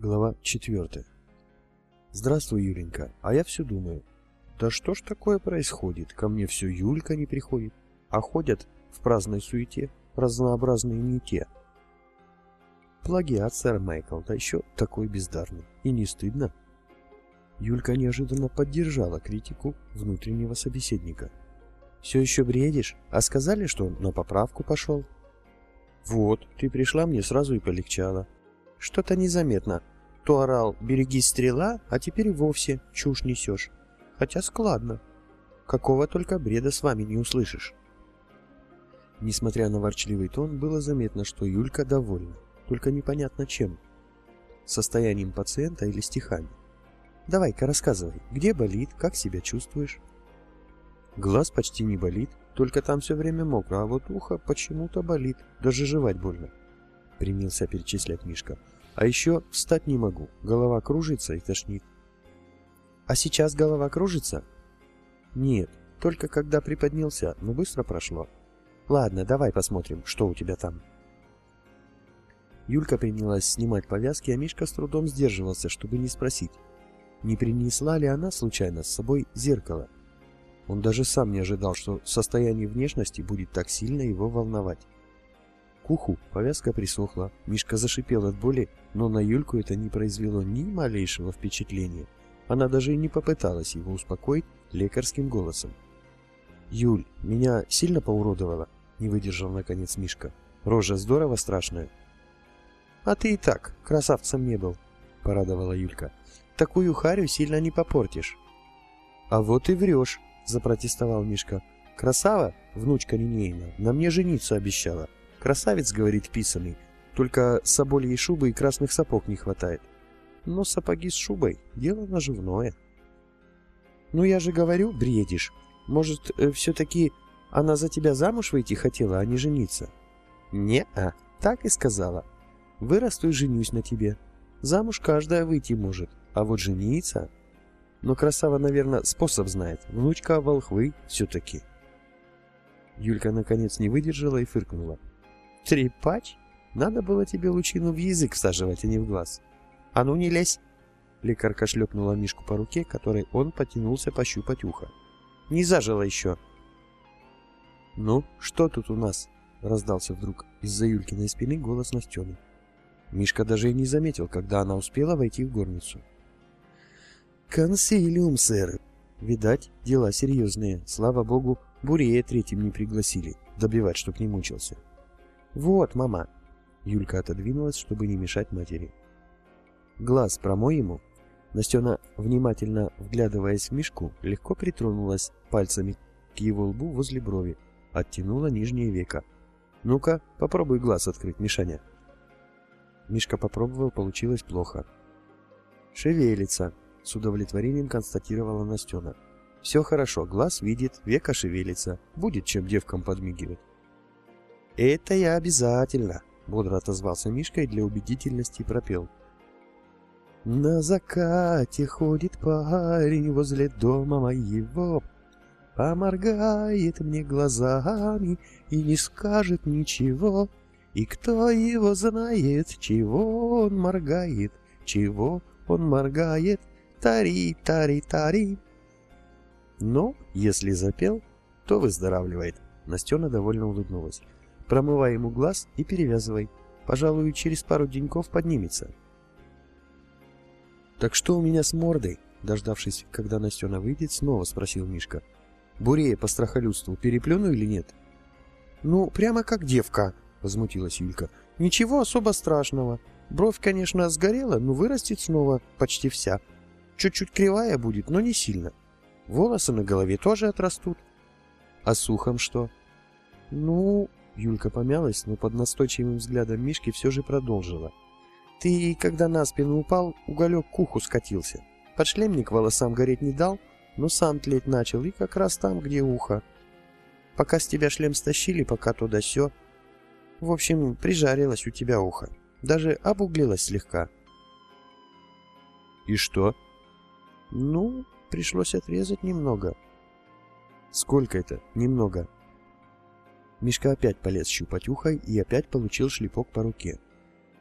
Глава 4. Здравствуй, Юленька. А я все думаю. Да что ж такое происходит? Ко мне все Юлька не приходит, а ходят в праздной суете разнообразные не те. Плагиат, сэр Майкл, да еще такой бездарный. И не стыдно? Юлька неожиданно поддержала критику внутреннего собеседника. «Все еще бредишь? А сказали, что он на поправку пошел?» «Вот, ты пришла, мне сразу и полегчало. Что-то незаметно. То орал «береги стрела», а теперь вовсе чушь несешь. Хотя складно. Какого только бреда с вами не услышишь. Несмотря на ворчливый тон, было заметно, что Юлька довольна. Только непонятно чем. Состоянием пациента или стихами. Давай-ка рассказывай, где болит, как себя чувствуешь? Глаз почти не болит, только там все время мокро, а вот ухо почему-то болит, даже жевать больно. — принялся перечислять Мишка. «А еще встать не могу, голова кружится и тошнит». «А сейчас голова кружится?» «Нет, только когда приподнялся, но быстро прошло». «Ладно, давай посмотрим, что у тебя там». Юлька принялась снимать повязки, а Мишка с трудом сдерживался, чтобы не спросить, не принесла ли она случайно с собой зеркало. Он даже сам не ожидал, что состояние внешности будет так сильно его волновать. К уху повязка присохла, Мишка зашипел от боли, но на Юльку это не произвело ни малейшего впечатления. Она даже и не попыталась его успокоить лекарским голосом. «Юль, меня сильно поуродовало?» — не выдержал наконец Мишка. «Рожа здорово страшная». «А ты и так красавцем не был», — порадовала Юлька. «Такую харю сильно не попортишь». «А вот и врешь», — запротестовал Мишка. «Красава, внучка Нинеина, на мне жениться обещала. Красавец, говорит писанный, только собольей шубы и красных сапог не хватает. Но сапоги с шубой — дело наживное. Ну я же говорю, бредишь. Может, э, все-таки она за тебя замуж выйти хотела, а не жениться? Не-а, так и сказала. Вырасту и женюсь на тебе. Замуж каждая выйти может, а вот жениться... Но красава, наверное, способ знает. Внучка волхвы все-таки. Юлька наконец не выдержала и фыркнула. Трепач? Надо было тебе лучину в язык всаживать, а не в глаз. А ну не лезь! Лекарка шлепнула Мишку по руке, которой он потянулся пощупать ухо. Не зажило еще. Ну, что тут у нас? Раздался вдруг из-за Юлькиной спины голос Настены. Мишка даже и не заметил, когда она успела войти в горницу. «Консилиум, сэр!» Видать, дела серьезные. Слава богу, Бурея третьим не пригласили, добивать, чтоб не мучился. «Вот, мама!» Юлька отодвинулась, чтобы не мешать матери. «Глаз промой ему!» Настена, внимательно вглядываясь в Мишку, легко притронулась пальцами к его лбу возле брови, оттянула нижнее веко. «Ну-ка, попробуй глаз открыть, Мишаня!» Мишка попробовал, получилось плохо. «Шевелится!» — с удовлетворением констатировала Настена. «Все хорошо, глаз видит, века шевелится, будет чем девкам подмигивать». «Это я обязательно!» — бодро отозвался Мишка и для убедительности пропел. «На закате ходит парень возле дома моего, Поморгает мне глазами и не скажет ничего. И кто его знает, чего он моргает, чего он моргает, тари-тари-тари. Но, если запел, то выздоравливает. Настена довольно улыбнулась. Промывай ему глаз и перевязывай. Пожалуй, через пару деньков поднимется. «Так что у меня с мордой?» Дождавшись, когда Настена выйдет, снова спросил Мишка. «Бурея по страхолюдству переплюну или нет?» «Ну, прямо как девка», — возмутилась Юлька. «Ничего особо страшного. Бровь, конечно, сгорела, но вырастет снова почти вся. Чуть-чуть кривая будет, но не сильно. Волосы на голове тоже отрастут. А с ухом что?» «Ну, Юлька помялась, но под настойчивым взглядом Мишки все же продолжила. «Ты, когда на спину упал, уголек к уху скатился. Подшлемник волосам гореть не дал, но сам тлеть начал, и как раз там, где ухо. Пока с тебя шлем стащили, пока туда все. В общем, прижарилось у тебя ухо. Даже обуглилось слегка». «И что?» «Ну, пришлось отрезать немного». «Сколько это? Немного?» Мишка опять полез щупать ухо и опять получил шлепок по руке.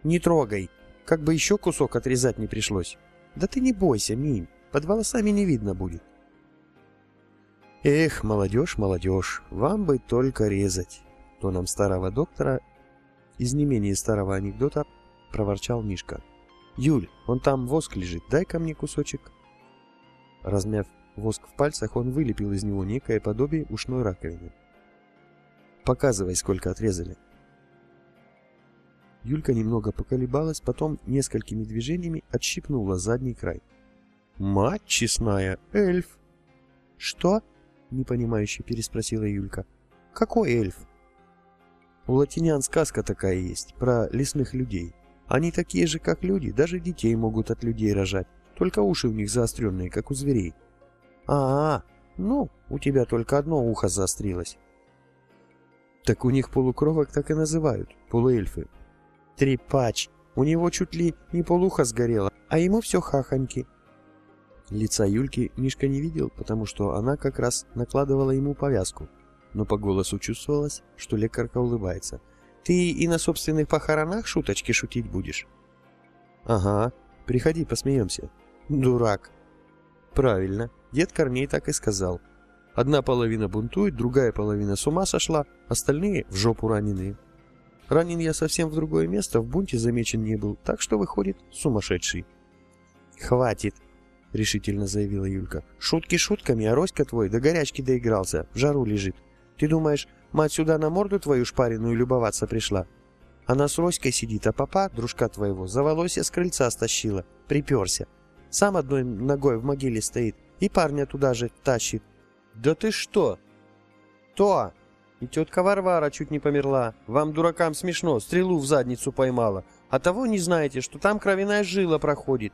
«Не трогай!» — Как бы еще кусок отрезать не пришлось. Да ты не бойся, Минь, под волосами не видно будет. Эх, молодежь, молодежь, вам бы только резать. Тоном старого доктора из не менее старого анекдота проворчал Мишка. Юль, он там воск лежит, дай ко мне кусочек. Размяв воск в пальцах, он вылепил из него некое подобие ушной раковины. Показывай, сколько отрезали. Юлька немного поколебалась, потом несколькими движениями отщипнула задний край. «Мать честная, эльф!» «Что?» — непонимающе переспросила Юлька. «Какой эльф?» «У латинян сказка такая есть, про лесных людей. Они такие же, как люди, даже детей могут от людей рожать, только уши у них заостренные, как у зверей». «А, -а ну, у тебя только одно ухо заострилось». «Так у них полукровок так и называют, полуэльфы», Трепач. У него чуть ли не полуха сгорело, а ему все хахоньки. Лица Юльки Мишка не видел, потому что она как раз накладывала ему повязку. Но по голосу чувствовалось, что лекарка улыбается. «Ты и на собственных похоронах шуточки шутить будешь?» «Ага, приходи, посмеемся». «Дурак». «Правильно, дед Корней так и сказал. Одна половина бунтует, другая половина с ума сошла, остальные в жопу раненые». Ранен я совсем в другое место, в бунте замечен не был, так что выходит сумасшедший. «Хватит!» — решительно заявила Юлька. «Шутки шутками, а Роська твой до горячки доигрался, в жару лежит. Ты думаешь, мать сюда на морду твою шпаренную любоваться пришла? Она с Роськой сидит, а папа, дружка твоего, за волосья с крыльца стащила, приперся. Сам одной ногой в могиле стоит и парня туда же тащит. «Да ты что?» «То!» И тетка Варвара чуть не померла. Вам, дуракам, смешно, стрелу в задницу поймала. А того не знаете, что там кровяная жила проходит.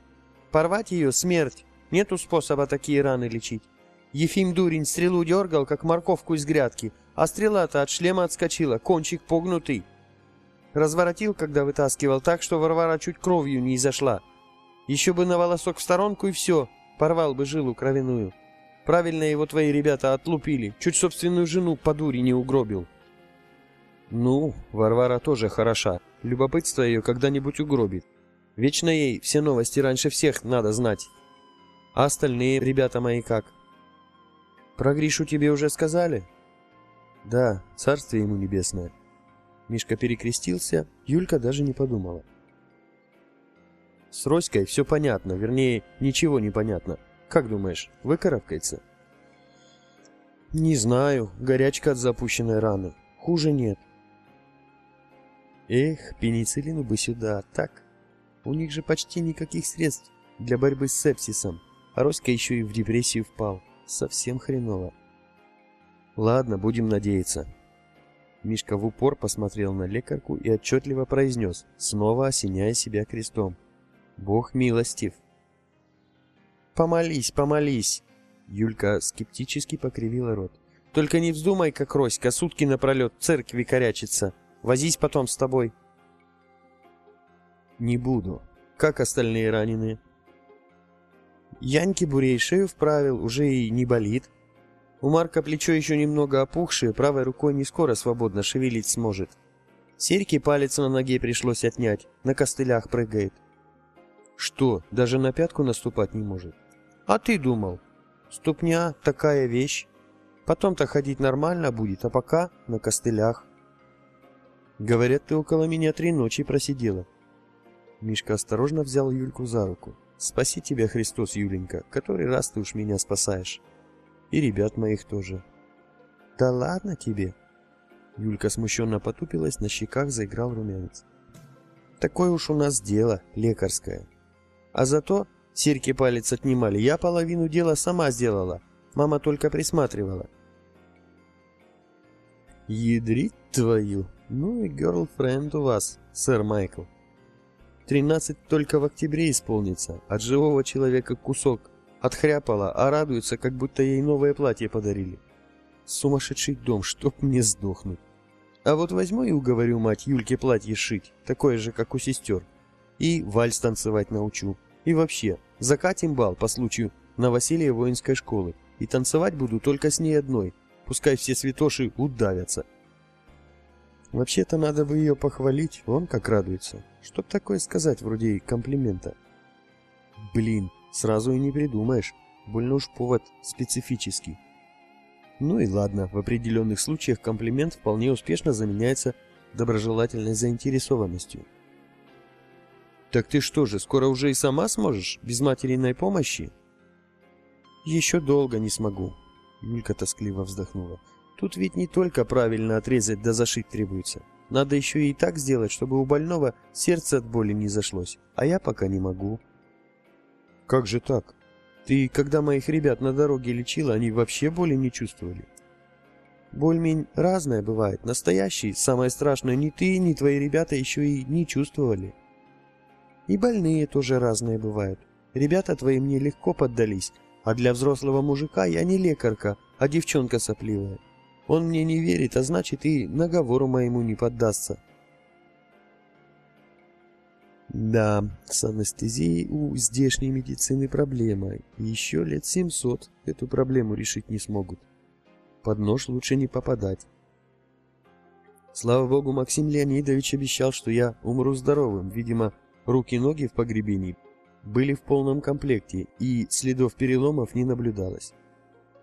Порвать ее — смерть. Нету способа такие раны лечить. Ефим Дурень стрелу дергал, как морковку из грядки, а стрела-то от шлема отскочила, кончик погнутый. Разворотил, когда вытаскивал, так, что Варвара чуть кровью не изошла. Еще бы на волосок в сторонку и все, порвал бы жилу кровяную. Правильно его твои ребята отлупили. Чуть собственную жену по дури не угробил. Ну, Варвара тоже хороша. Любопытство ее когда-нибудь угробит. Вечно ей все новости раньше всех надо знать. А остальные ребята мои как? Про Гришу тебе уже сказали? Да, царствие ему небесное. Мишка перекрестился, Юлька даже не подумала. С Роськой все понятно, вернее, ничего не понятно. Как думаешь, выкарабкается? Не знаю. Горячка от запущенной раны. Хуже нет. Эх, пенициллину бы сюда, так? У них же почти никаких средств для борьбы с сепсисом. А Роська еще и в депрессию впал. Совсем хреново. Ладно, будем надеяться. Мишка в упор посмотрел на лекарку и отчетливо произнес, снова осеняя себя крестом. Бог милостив. Помолись, помолись. Юлька скептически покривила рот. Только не вздумай, как Роська, сутки напролет церкви корячиться. Возись потом с тобой. Не буду. Как остальные раненые? Яньки Бурей шею вправил, уже и не болит. У Марка плечо еще немного опухшее, правой рукой не скоро свободно шевелить сможет. Серьки палец на ноге пришлось отнять, на костылях прыгает. Что, даже на пятку наступать не может? А ты думал? Ступня такая вещь. Потом-то ходить нормально будет, а пока на костылях. Говорят, ты около меня три ночи просидела. Мишка осторожно взял Юльку за руку. Спаси тебя, Христос, Юленька, который раз ты уж меня спасаешь. И ребят моих тоже. Да ладно тебе. Юлька смущенно потупилась, на щеках заиграл румянец. Такое уж у нас дело, лекарское. А зато Серьки палец отнимали. Я половину дела сама сделала. Мама только присматривала. Ядрить твою. Ну и герлфренд у вас, сэр Майкл. Тринадцать только в октябре исполнится. От живого человека кусок. Отхряпала, а радуется, как будто ей новое платье подарили. Сумасшедший дом, чтоб мне сдохнуть. А вот возьму и уговорю мать Юльке платье шить, такое же, как у сестер. И вальс танцевать научу. И вообще, закатим бал по случаю новоселья воинской школы, и танцевать буду только с ней одной, пускай все святоши удавятся. Вообще-то надо бы ее похвалить, он как радуется. Чтоб такое сказать, вроде комплимента. Блин, сразу и не придумаешь. Больно уж повод специфический. Ну и ладно, в определенных случаях комплимент вполне успешно заменяется доброжелательной заинтересованностью. Так ты что же, скоро уже и сама сможешь, без материной помощи? Еще долго не смогу. Юлька тоскливо вздохнула. Тут ведь не только правильно отрезать да зашить требуется. Надо еще и так сделать, чтобы у больного сердце от боли не зашлось. А я пока не могу. Как же так? Ты, когда моих ребят на дороге лечила, они вообще боли не чувствовали? Боль-мень разная бывает. Настоящий, самое страшное, ни ты, ни твои ребята еще и не чувствовали. И больные тоже разные бывают. Ребята твои мне легко поддались, а для взрослого мужика я не лекарка, а девчонка сопливая. Он мне не верит, а значит и наговору моему не поддастся. Да, с анестезией у здешней медицины проблема. И еще лет 700 эту проблему решить не смогут. Под нож лучше не попадать. Слава богу, Максим Леонидович обещал, что я умру здоровым. Видимо, руки-ноги в погребении были в полном комплекте, и следов переломов не наблюдалось.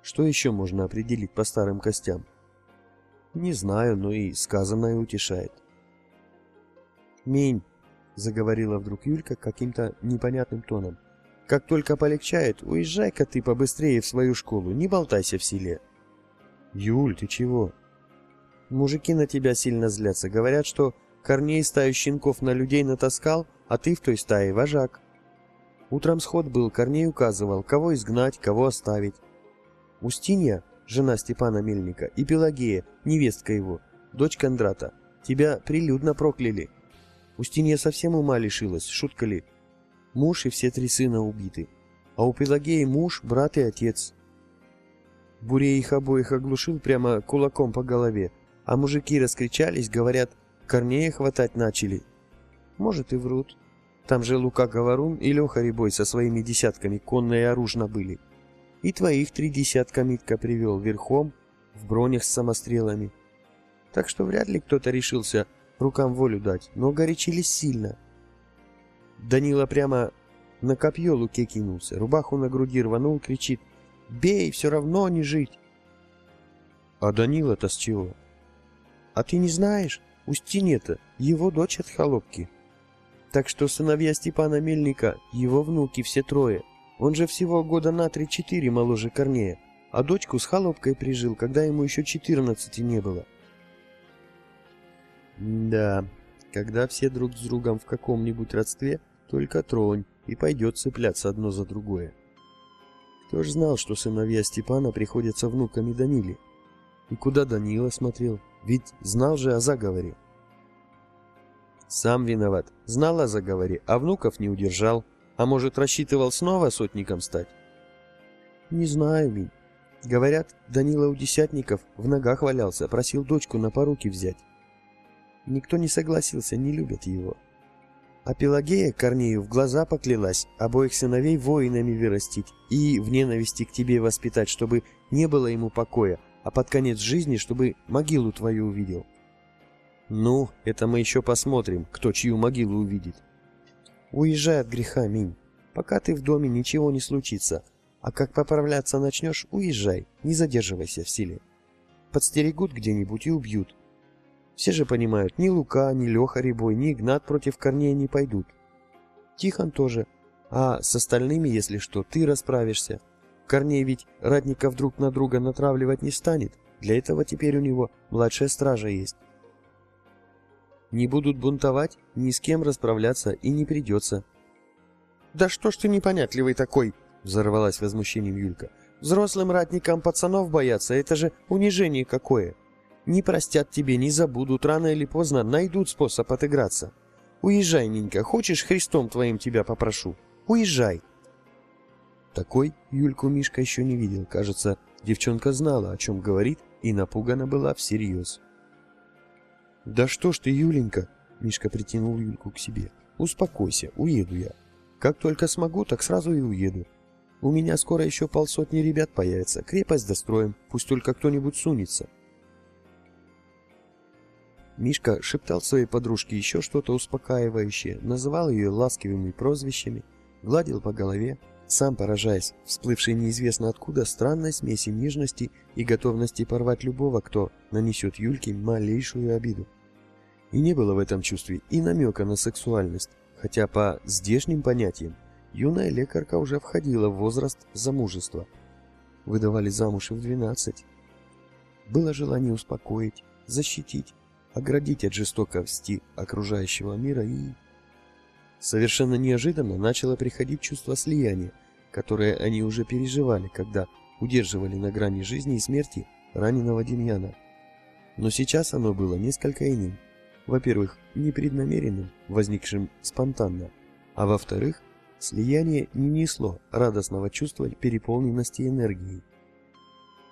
Что еще можно определить по старым костям? Не знаю, но и сказанное утешает. «Минь, заговорила вдруг Юлька каким-то непонятным тоном. Как только полегчает, уезжай-ка ты побыстрее в свою школу, не болтайся в селе. Юль, ты чего? Мужики на тебя сильно злятся, говорят, что Корней стаю щенков на людей натаскал, а ты в той стае вожак. Утром сход был, Корней указывал, кого изгнать, кого оставить. Устинья, жена Степана Мельника, и Пелагея, невестка его, дочь Кондрата, тебя прилюдно прокляли. Устинья совсем ума лишилась, шутка ли. Муж и все три сына убиты. А у Пелагеи муж, брат и отец. Бурей их обоих оглушил прямо кулаком по голове, а мужики раскричались, говорят, Корнея хватать начали. Может и врут. Там же Лука Говорун и Леха Рябой со своими десятками конно оружно были. И твоих три десятка Митка привел верхом, в бронях с самострелами. Так что вряд ли кто-то решился рукам волю дать, но горячились сильно. Данила прямо на копье Луке кинулся, рубаху на груди рванул, кричит «Бей, все равно не жить!» А Данила-то с чего? А ты не знаешь, Устинья-то его дочь от холопки. Так что сыновья Степана Мельника, его внуки все трое. Он же всего года на три-четыре моложе Корнея, а дочку с холопкой прижил, когда ему еще четырнадцати не было. Да, когда все друг с другом в каком-нибудь родстве, только тронь, и пойдет цепляться одно за другое. Кто ж знал, что сыновья Степана приходятся внуками Даниле? И куда Данила смотрел? Ведь знал же о заговоре. Сам виноват. Знал о заговоре, а внуков не удержал. А может, рассчитывал снова сотником стать? Не знаю, Минь. Говорят, Данила у десятников в ногах валялся, просил дочку на поруки взять. Никто не согласился, не любят его. А Пелагея Корнею в глаза поклялась обоих сыновей воинами вырастить и в ненависти к тебе воспитать, чтобы не было ему покоя, а под конец жизни, чтобы могилу твою увидел. Ну, это мы еще посмотрим, кто чью могилу увидит. Уезжай от греха, Минь. Пока ты в доме, ничего не случится. А как поправляться начнешь, уезжай, не задерживайся в силе. Подстерегут где-нибудь и убьют. Все же понимают, ни Лука, ни Леха Рябой, ни Игнат против Корнея не пойдут. Тихон тоже. А с остальными, если что, ты расправишься. Корней ведь ратников друг на друга натравливать не станет. Для этого теперь у него младшая стража есть. Не будут бунтовать, ни с кем расправляться и не придется. «Да что ж ты непонятливый такой!» — взорвалась возмущением Юлька. «Взрослым ратникам пацанов бояться — это же унижение какое!» Не простят тебе, не забудут, рано или поздно найдут способ отыграться. Уезжай, Нинька, хочешь, Христом твоим тебя попрошу? Уезжай. Такой Юльку Мишка еще не видел. Кажется, девчонка знала, о чем говорит, и напугана была всерьез. «Да что ж ты, Юленька!» Мишка притянул Юльку к себе. «Успокойся, уеду я. Как только смогу, так сразу и уеду. У меня скоро еще полсотни ребят появится. Крепость достроим, пусть только кто-нибудь сунется. Мишка шептал своей подружке еще что-то успокаивающее, называл ее ласковыми прозвищами, гладил по голове, сам поражаясь всплывшей неизвестно откуда странной смеси нежности и готовности порвать любого, кто нанесет Юльке малейшую обиду. И не было в этом чувстве и намека на сексуальность, хотя по здешним понятиям юная лекарка уже входила в возраст замужества. Выдавали замуж и в 12. Было желание успокоить, защитить, оградить от жестокости окружающего мира и... Совершенно неожиданно начало приходить чувство слияния, которое они уже переживали, когда удерживали на грани жизни и смерти раненого Демьяна. Но сейчас оно было несколько иным. Во-первых, непреднамеренным, возникшим спонтанно, а во-вторых, слияние не несло радостного чувства переполненности энергией.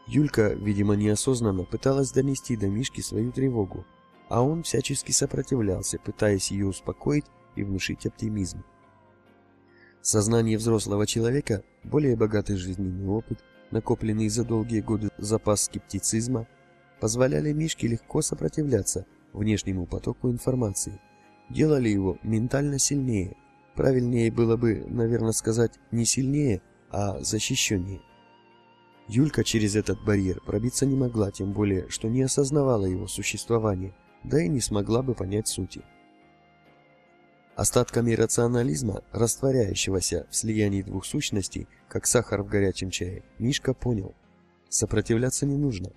Юлька, видимо, неосознанно пыталась донести до Мишки свою тревогу, а он всячески сопротивлялся, пытаясь ее успокоить и внушить оптимизм. Сознание взрослого человека, более богатый жизненный опыт, накопленный за долгие годы запас скептицизма, позволяли Мишке легко сопротивляться внешнему потоку информации, делали его ментально сильнее. Правильнее было бы, наверное, сказать не сильнее, а защищеннее. Юлька через этот барьер пробиться не могла, тем более, что не осознавала его существования – да и не смогла бы понять сути. Остатками рационализма, растворяющегося в слиянии двух сущностей, как сахар в горячем чае, Мишка понял. Сопротивляться не нужно.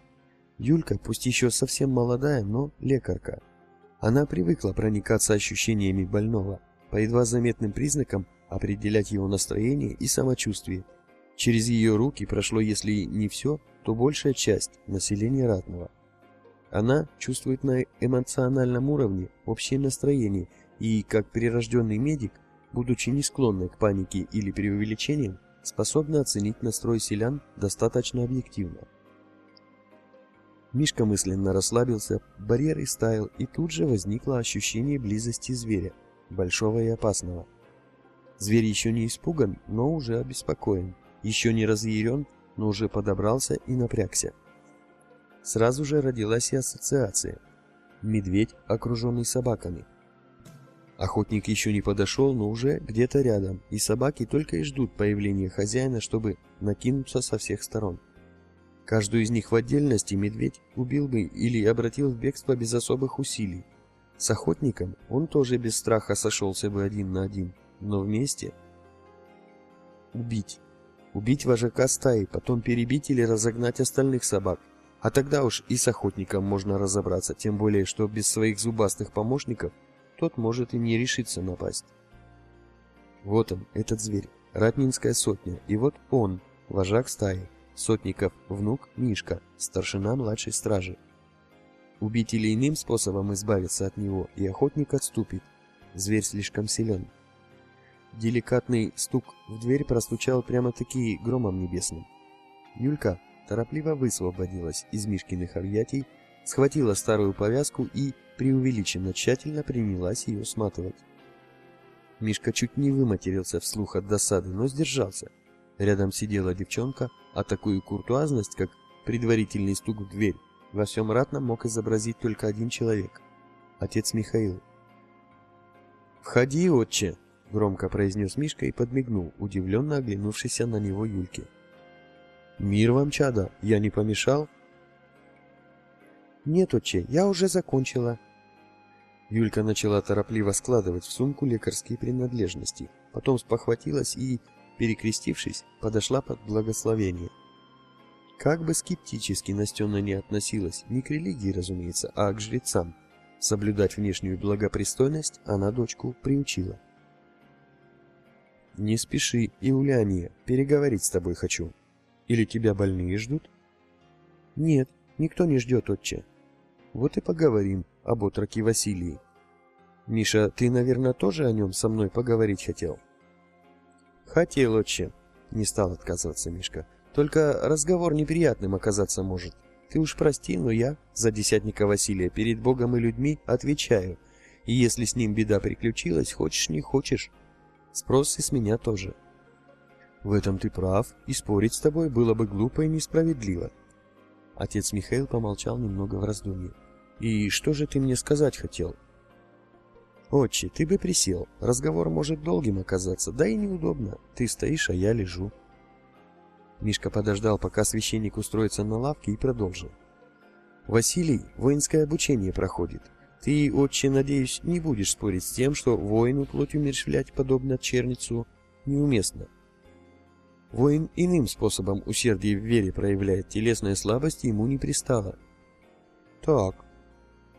Юлька, пусть еще совсем молодая, но лекарка. Она привыкла проникаться ощущениями больного, по едва заметным признакам определять его настроение и самочувствие. Через ее руки прошло, если не все, то большая часть населения Ратного. Она чувствует на эмоциональном уровне общее настроение и, как прирожденный медик, будучи не склонной к панике или преувеличениям, способна оценить настрой селян достаточно объективно. Мишка мысленно расслабился, барьер истаял, и тут же возникло ощущение близости зверя, большого и опасного. Зверь еще не испуган, но уже обеспокоен, еще не разъярен, но уже подобрался и напрягся. Сразу же родилась и ассоциация. Медведь, окруженный собаками. Охотник еще не подошел, но уже где-то рядом, и собаки только и ждут появления хозяина, чтобы накинуться со всех сторон. Каждую из них в отдельности медведь убил бы или обратил в бегство без особых усилий. С охотником он тоже без страха сошелся бы один на один, но вместе... Убить. Убить вожака стаи, потом перебить или разогнать остальных собак. А тогда уж и с охотником можно разобраться, тем более, что без своих зубастых помощников тот может и не решиться напасть. Вот он, этот зверь, ратнинская сотня, и вот он, вожак стаи, сотников, внук Мишка, старшина младшей стражи. Убить или иным способом избавиться от него, и охотник отступит. Зверь слишком силен. Деликатный стук в дверь простучал прямо-таки громом небесным. Юлька, торопливо высвободилась из Мишкиных объятий, схватила старую повязку и преувеличенно тщательно принялась ее сматывать. Мишка чуть не выматерился вслух от досады, но сдержался. Рядом сидела девчонка, а такую куртуазность, как предварительный стук в дверь, во всем ратном мог изобразить только один человек — отец Михаил. «Входи, отче!» — громко произнес Мишка и подмигнул, удивленно оглянувшийся на него Юльке. «Мир вам, чада, я не помешал?» «Нет, отче, я уже закончила». Юлька начала торопливо складывать в сумку лекарские принадлежности, потом спохватилась и, перекрестившись, подошла под благословение. Как бы скептически Настена не относилась, не к религии, разумеется, а к жрецам, соблюдать внешнюю благопристойность она дочку приучила. «Не спеши, Иуляния, переговорить с тобой хочу», или тебя больные ждут? Нет, никто не ждет, отче. Вот и поговорим об отроке Василии. Миша, ты, наверное, тоже о нем со мной поговорить хотел? Хотел, отче. Не стал отказываться Мишка. Только разговор неприятным оказаться может. Ты уж прости, но я за десятника Василия перед Богом и людьми отвечаю. И если с ним беда приключилась, хочешь не хочешь, спрос и с меня тоже. В этом ты прав, и спорить с тобой было бы глупо и несправедливо. Отец Михаил помолчал немного в раздумье. И что же ты мне сказать хотел? Отче, ты бы присел. Разговор может долгим оказаться, да и неудобно. Ты стоишь, а я лежу. Мишка подождал, пока священник устроится на лавке и продолжил. Василий воинское обучение проходит. Ты, отче, надеюсь, не будешь спорить с тем, что воину плоть умерщвлять подобно черницу неуместно. Воин иным способом усердие в вере проявляет, телесная слабость ему не пристала. Так.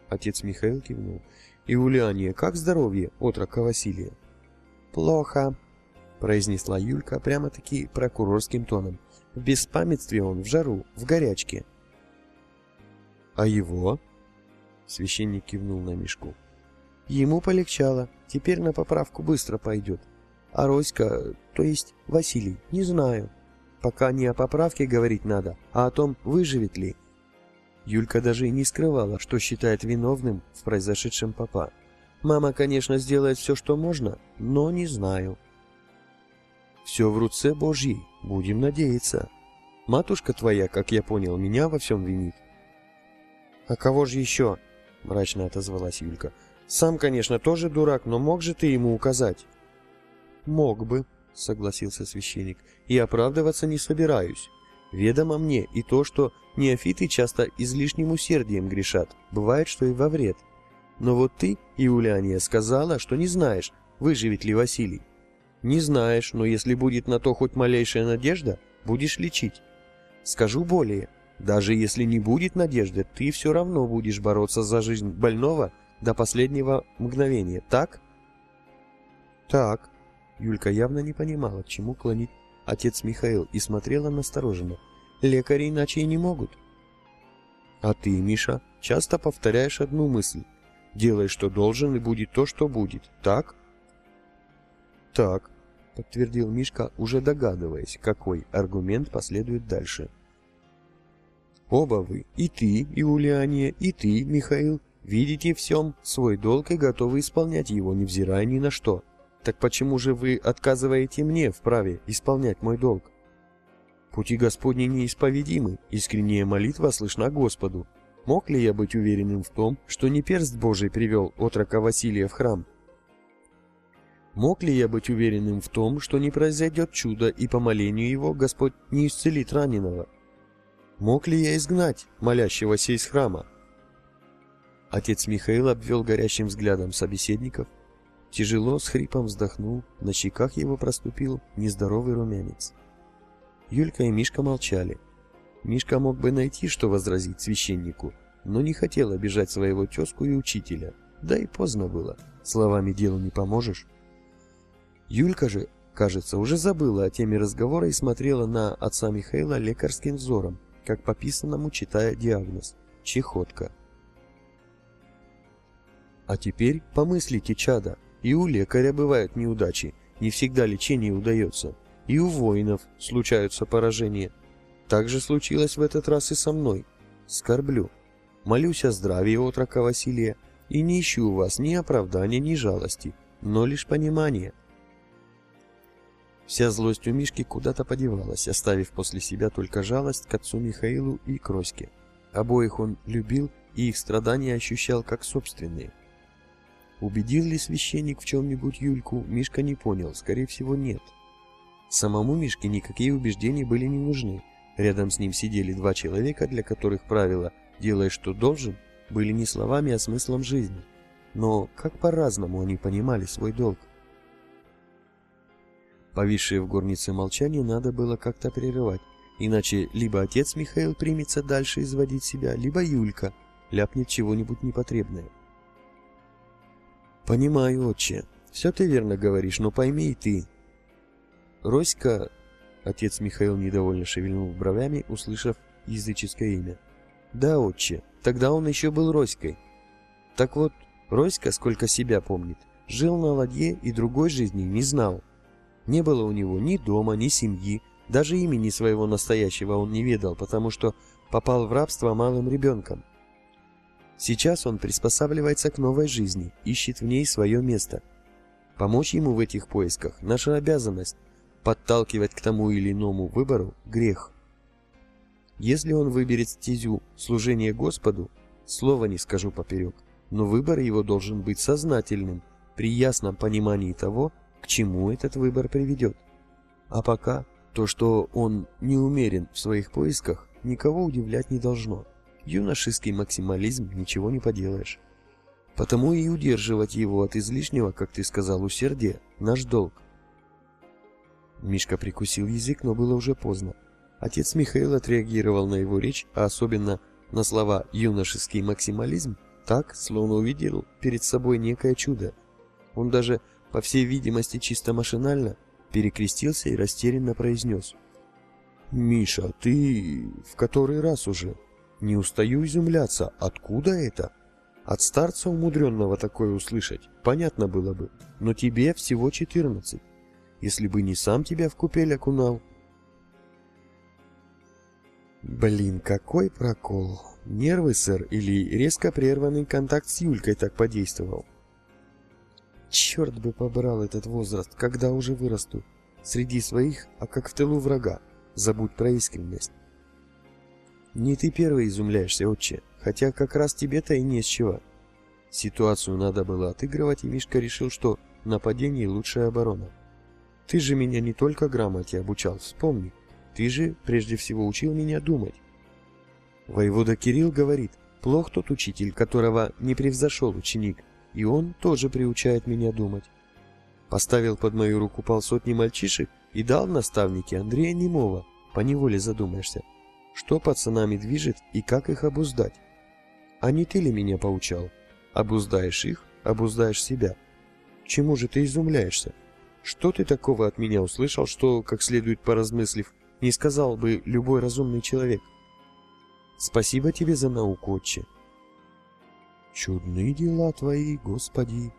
Отец Михаил кивнул. И Ульяния, как здоровье отрока Василия? Плохо, произнесла Юлька прямо-таки прокурорским тоном. В беспамятстве он, в жару, в горячке. А его? Священник кивнул на Мишку. Ему полегчало, теперь на поправку быстро пойдет. А Роська, то есть Василий, не знаю. Пока не о поправке говорить надо, а о том, выживет ли. Юлька даже и не скрывала, что считает виновным в произошедшем папа. Мама, конечно, сделает все, что можно, но не знаю. Все в руце Божьей, будем надеяться. Матушка твоя, как я понял, меня во всем винит. А кого же еще? Мрачно отозвалась Юлька. Сам, конечно, тоже дурак, но мог же ты ему указать? Мог бы, согласился священник, и оправдываться не собираюсь. Ведомо мне и то, что неофиты часто излишним усердием грешат, бывает, что и во вред. Но вот ты, Иуляния, сказала, что не знаешь, выживет ли Василий. Не знаешь, но если будет на то хоть малейшая надежда, будешь лечить. Скажу более, даже если не будет надежды, ты все равно будешь бороться за жизнь больного до последнего мгновения, так? Так, Юлька явно не понимала, к чему клонит отец Михаил, и смотрела настороженно. Лекари иначе и не могут. А ты, Миша, часто повторяешь одну мысль. Делай, что должен, и будет то, что будет. Так? Так, подтвердил Мишка, уже догадываясь, какой аргумент последует дальше. Оба вы, и ты, Иулиания, и ты, Михаил, видите всем свой долг и готовы исполнять его, невзирая ни на что. Так почему же вы отказываете мне в праве исполнять мой долг? Пути Господни неисповедимы, искренняя молитва слышна Господу. Мог ли я быть уверенным в том, что не перст Божий привел отрока Василия в храм? Мог ли я быть уверенным в том, что не произойдет чудо и по молению его Господь не исцелит раненого? Мог ли я изгнать молящегося из храма? Отец Михаил обвел горящим взглядом собеседников, Тяжело, с хрипом вздохнул, на щеках его проступил нездоровый румянец. Юлька и Мишка молчали. Мишка мог бы найти, что возразить священнику, но не хотел обижать своего тезку и учителя. Да и поздно было, словами делу не поможешь. Юлька же, кажется, уже забыла о теме разговора и смотрела на отца Михаила лекарским взором, как по писанному читая диагноз – чехотка. А теперь помыслите, чада, и у лекаря бывают неудачи, не всегда лечение удается. И у воинов случаются поражения. Так же случилось в этот раз и со мной. Скорблю. Молюсь о здравии отрока Василия и не ищу у вас ни оправдания, ни жалости, но лишь понимания. Вся злость у Мишки куда-то подевалась, оставив после себя только жалость к отцу Михаилу и Кроське. Обоих он любил и их страдания ощущал как собственные. Убедил ли священник в чем-нибудь Юльку, Мишка не понял, скорее всего нет. Самому Мишке никакие убеждения были не нужны. Рядом с ним сидели два человека, для которых правила «делай, что должен» были не словами, а смыслом жизни. Но как по-разному они понимали свой долг. Повисшее в горнице молчание надо было как-то прерывать, иначе либо отец Михаил примется дальше изводить себя, либо Юлька ляпнет чего-нибудь непотребное. Понимаю, отче. Все ты верно говоришь, но пойми и ты. Роська... Отец Михаил недовольно шевельнул бровями, услышав языческое имя. Да, отче, тогда он еще был Роськой. Так вот, Роська, сколько себя помнит, жил на ладье и другой жизни не знал. Не было у него ни дома, ни семьи, даже имени своего настоящего он не ведал, потому что попал в рабство малым ребенком. Сейчас он приспосабливается к новой жизни, ищет в ней свое место. Помочь ему в этих поисках – наша обязанность. Подталкивать к тому или иному выбору – грех. Если он выберет стезю служения Господу, Слова не скажу поперек, но выбор его должен быть сознательным, при ясном понимании того, к чему этот выбор приведет. А пока то, что он не умерен в своих поисках, никого удивлять не должно. Юношеский максимализм ничего не поделаешь. Потому и удерживать его от излишнего, как ты сказал, усердия – наш долг. Мишка прикусил язык, но было уже поздно. Отец Михаил отреагировал на его речь, а особенно на слова «юношеский максимализм», так, словно увидел перед собой некое чудо. Он даже, по всей видимости, чисто машинально перекрестился и растерянно произнес. «Миша, ты в который раз уже? Не устаю изумляться, откуда это?» От старца умудренного такое услышать, понятно было бы, но тебе всего четырнадцать. Если бы не сам тебя в купель окунал. Блин, какой прокол. Нервы, сэр, или резко прерванный контакт с Юлькой так подействовал? Черт бы побрал этот возраст, когда уже вырасту. Среди своих, а как в тылу врага. Забудь про искренность. Не ты первый изумляешься, отче, хотя как раз тебе-то и не с чего. Ситуацию надо было отыгрывать, и Мишка решил, что нападение лучшая оборона. Ты же меня не только грамоте обучал, вспомни. Ты же прежде всего учил меня думать. Воевода Кирилл говорит, плох тот учитель, которого не превзошел ученик, и он тоже приучает меня думать. Поставил под мою руку полсотни мальчишек и дал наставнике Андрея Немова, поневоле задумаешься, что пацанами движет и как их обуздать. А не ты ли меня поучал? Обуздаешь их, обуздаешь себя. Чему же ты изумляешься? Что ты такого от меня услышал, что, как следует поразмыслив, не сказал бы любой разумный человек? Спасибо тебе за науку, отче. Чудные дела твои, Господи.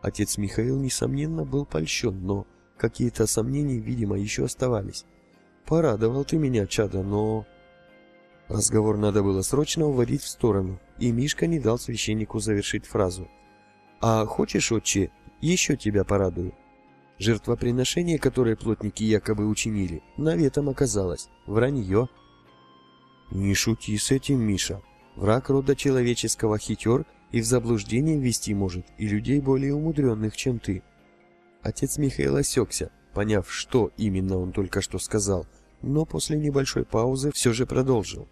Отец Михаил, несомненно, был польщен, но какие-то сомнения, видимо, еще оставались. Порадовал ты меня, чадо, но... Разговор надо было срочно уводить в сторону, и Мишка не дал священнику завершить фразу. «А хочешь, отче, еще тебя порадую?» Жертвоприношение, которое плотники якобы учинили, наветом оказалось. Вранье. Не шути с этим, Миша. Враг рода человеческого хитер и в заблуждение ввести может и людей более умудренных, чем ты. Отец Михаил осекся, поняв, что именно он только что сказал, но после небольшой паузы все же продолжил.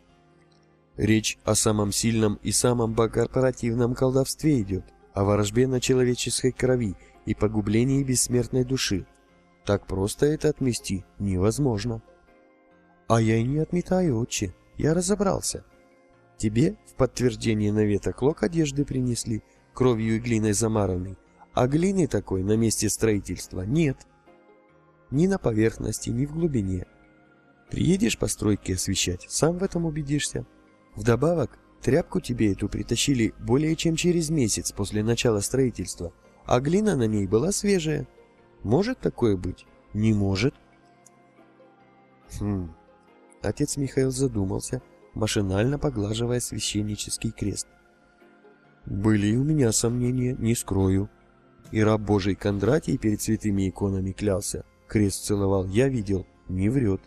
Речь о самом сильном и самом богопротивном колдовстве идет, о ворожбе на человеческой крови и погублении бессмертной души. Так просто это отмести невозможно. А я и не отметаю, отче, я разобрался. Тебе в подтверждение навета клок одежды принесли, кровью и глиной замаранный, а глины такой на месте строительства нет. Ни на поверхности, ни в глубине. Приедешь по стройке освещать, сам в этом убедишься. Вдобавок, тряпку тебе эту притащили более чем через месяц после начала строительства – а глина на ней была свежая. Может такое быть? Не может. Хм. Отец Михаил задумался, машинально поглаживая священнический крест. Были у меня сомнения, не скрою. И раб Божий Кондратий перед святыми иконами клялся. Крест целовал, я видел, не врет.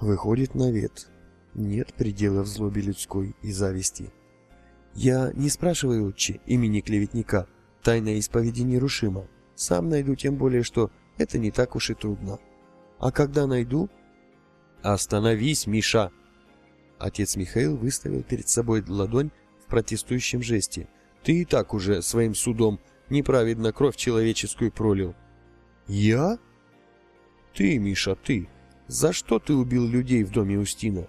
Выходит навет. Нет предела в злобе людской и зависти. Я не спрашиваю, отче, имени клеветника, Тайна исповеди нерушима. Сам найду, тем более, что это не так уж и трудно. А когда найду... Остановись, Миша! Отец Михаил выставил перед собой ладонь в протестующем жесте. Ты и так уже своим судом неправедно кровь человеческую пролил. Я? Ты, Миша, ты. За что ты убил людей в доме Устина?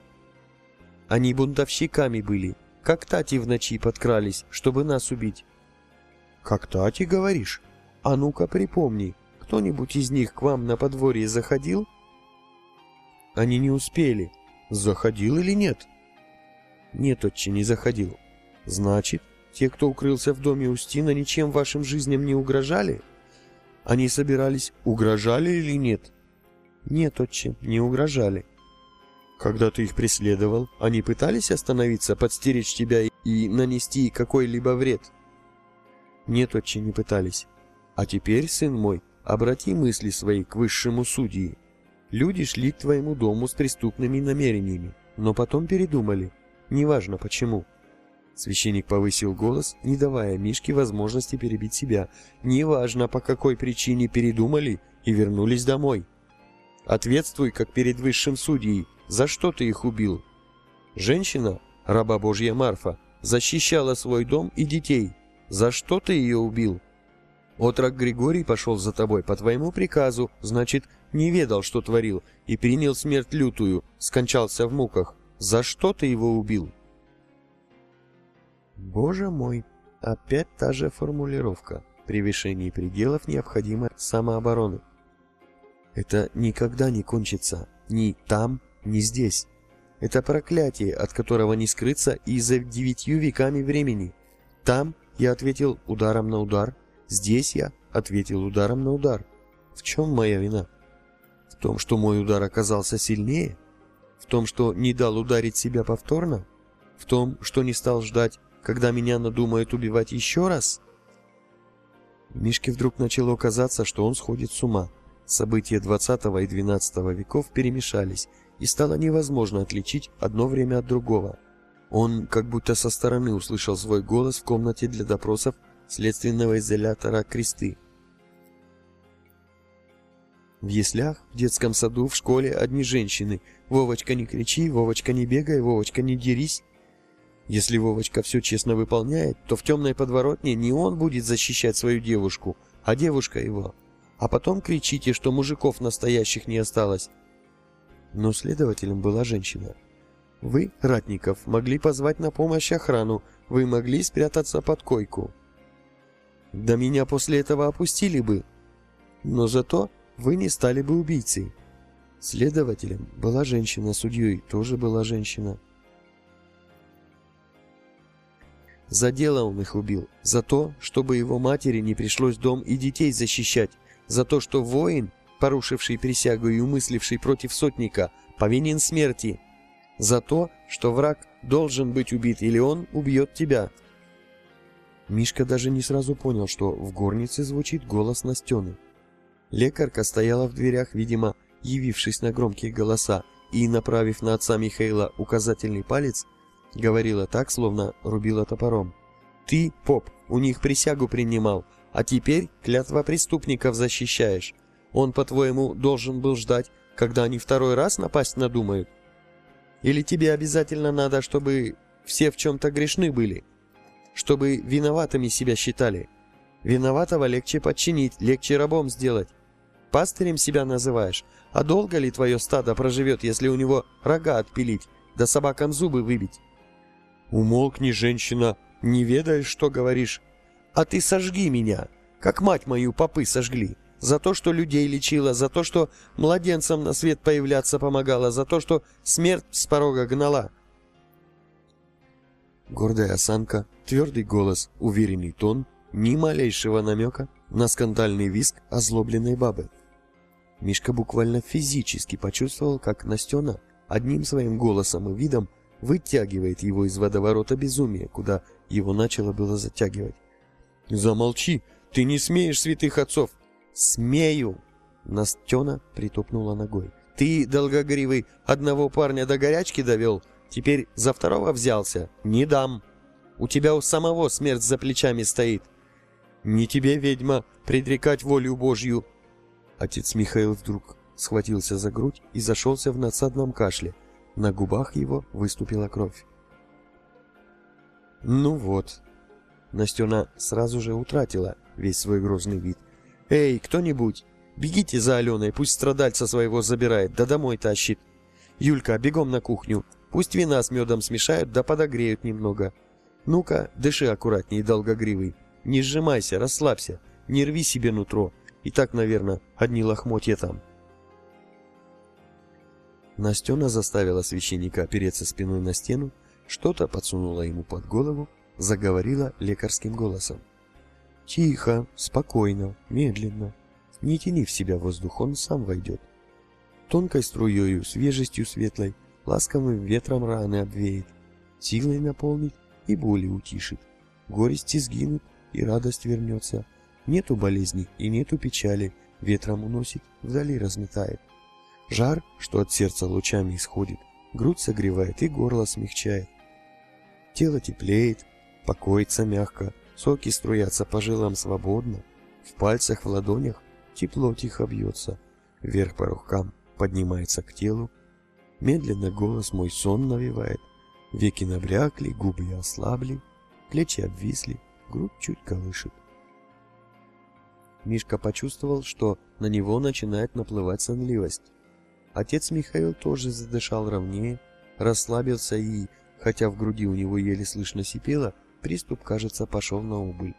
Они бунтовщиками были, как тати в ночи подкрались, чтобы нас убить. «Как Тати, говоришь? А ну-ка припомни, кто-нибудь из них к вам на подворье заходил?» «Они не успели. Заходил или нет?» «Нет, отче, не заходил. Значит, те, кто укрылся в доме Устина, ничем вашим жизням не угрожали? Они собирались, угрожали или нет?» «Нет, отче, не угрожали». «Когда ты их преследовал, они пытались остановиться, подстеречь тебя и нанести какой-либо вред?» Нет, отче, не пытались. А теперь, сын мой, обрати мысли свои к высшему судьи. Люди шли к твоему дому с преступными намерениями, но потом передумали. Неважно почему. Священник повысил голос, не давая Мишке возможности перебить себя. «Неважно, по какой причине передумали и вернулись домой. Ответствуй, как перед высшим судьей, за что ты их убил?» Женщина, раба Божья Марфа, защищала свой дом и детей. За что ты ее убил? Отрок Григорий пошел за тобой по твоему приказу, значит, не ведал, что творил, и принял смерть лютую, скончался в муках. За что ты его убил?» Боже мой, опять та же формулировка. Превышение пределов необходимой самообороны. Это никогда не кончится. Ни там, ни здесь. Это проклятие, от которого не скрыться и за девятью веками времени. Там я ответил ударом на удар, здесь я ответил ударом на удар. В чем моя вина? В том, что мой удар оказался сильнее? В том, что не дал ударить себя повторно? В том, что не стал ждать, когда меня надумают убивать еще раз? Мишке вдруг начало казаться, что он сходит с ума. События 20 и 12 веков перемешались, и стало невозможно отличить одно время от другого. Он как будто со стороны услышал свой голос в комнате для допросов следственного изолятора «Кресты». В яслях, в детском саду, в школе одни женщины. Вовочка, не кричи, Вовочка, не бегай, Вовочка, не дерись. Если Вовочка все честно выполняет, то в темной подворотне не он будет защищать свою девушку, а девушка его. А потом кричите, что мужиков настоящих не осталось. Но следователем была женщина. Вы, Ратников, могли позвать на помощь охрану, вы могли спрятаться под койку. Да меня после этого опустили бы. Но зато вы не стали бы убийцей. Следователем была женщина, судьей тоже была женщина. За дело он их убил, за то, чтобы его матери не пришлось дом и детей защищать, за то, что воин, порушивший присягу и умысливший против сотника, повинен смерти, за то, что враг должен быть убит или он убьет тебя. Мишка даже не сразу понял, что в горнице звучит голос Настены. Лекарка стояла в дверях, видимо, явившись на громкие голоса, и, направив на отца Михаила указательный палец, говорила так, словно рубила топором. «Ты, поп, у них присягу принимал, а теперь клятва преступников защищаешь. Он, по-твоему, должен был ждать, когда они второй раз напасть надумают? Или тебе обязательно надо, чтобы все в чем-то грешны были? Чтобы виноватыми себя считали? Виноватого легче подчинить, легче рабом сделать. Пастырем себя называешь, а долго ли твое стадо проживет, если у него рога отпилить, да собакам зубы выбить? Умолкни, женщина, не ведаешь, что говоришь. А ты сожги меня, как мать мою попы сожгли. За то, что людей лечила, за то, что младенцам на свет появляться помогала, за то, что смерть с порога гнала. Гордая осанка, твердый голос, уверенный тон, ни малейшего намека на скандальный виск озлобленной бабы. Мишка буквально физически почувствовал, как Настена одним своим голосом и видом вытягивает его из водоворота безумия, куда его начало было затягивать. «Замолчи! Ты не смеешь святых отцов!» «Смею!» Настена притопнула ногой. «Ты, долгогривый, одного парня до горячки довел, теперь за второго взялся? Не дам! У тебя у самого смерть за плечами стоит!» «Не тебе, ведьма, предрекать волю Божью!» Отец Михаил вдруг схватился за грудь и зашелся в надсадном кашле. На губах его выступила кровь. «Ну вот». Настена сразу же утратила весь свой грозный вид. «Эй, кто-нибудь, бегите за Аленой, пусть страдальца своего забирает, да домой тащит. Юлька, бегом на кухню, пусть вина с медом смешают, да подогреют немного. Ну-ка, дыши аккуратней, долгогривый, не сжимайся, расслабься, не рви себе нутро, и так, наверное, одни лохмотья там. Настена заставила священника опереться спиной на стену, что-то подсунула ему под голову, заговорила лекарским голосом. «Тихо, спокойно, медленно. Не тяни в себя воздух, он сам войдет. Тонкой струею, свежестью светлой, ласковым ветром раны обвеет, силой наполнит и боли утишит. Горести сгинут, и радость вернется, Нету болезни и нету печали, ветром уносит, вдали разметает. Жар, что от сердца лучами исходит, грудь согревает и горло смягчает. Тело теплеет, Покоится мягко, соки струятся по жилам свободно, в пальцах, в ладонях тепло тихо бьется, вверх по рукам поднимается к телу, медленно голос мой сон навевает, веки набрякли, губы ослабли, плечи обвисли, грудь чуть колышет. Мишка почувствовал, что на него начинает наплывать сонливость. Отец Михаил тоже задышал ровнее, расслабился и, хотя в груди у него еле слышно сипело, приступ, кажется, пошел на убыль.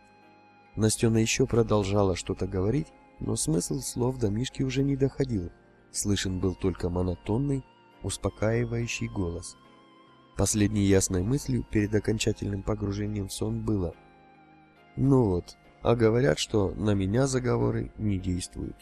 Настена еще продолжала что-то говорить, но смысл слов до Мишки уже не доходил. Слышен был только монотонный, успокаивающий голос. Последней ясной мыслью перед окончательным погружением в сон было «Ну вот, а говорят, что на меня заговоры не действуют».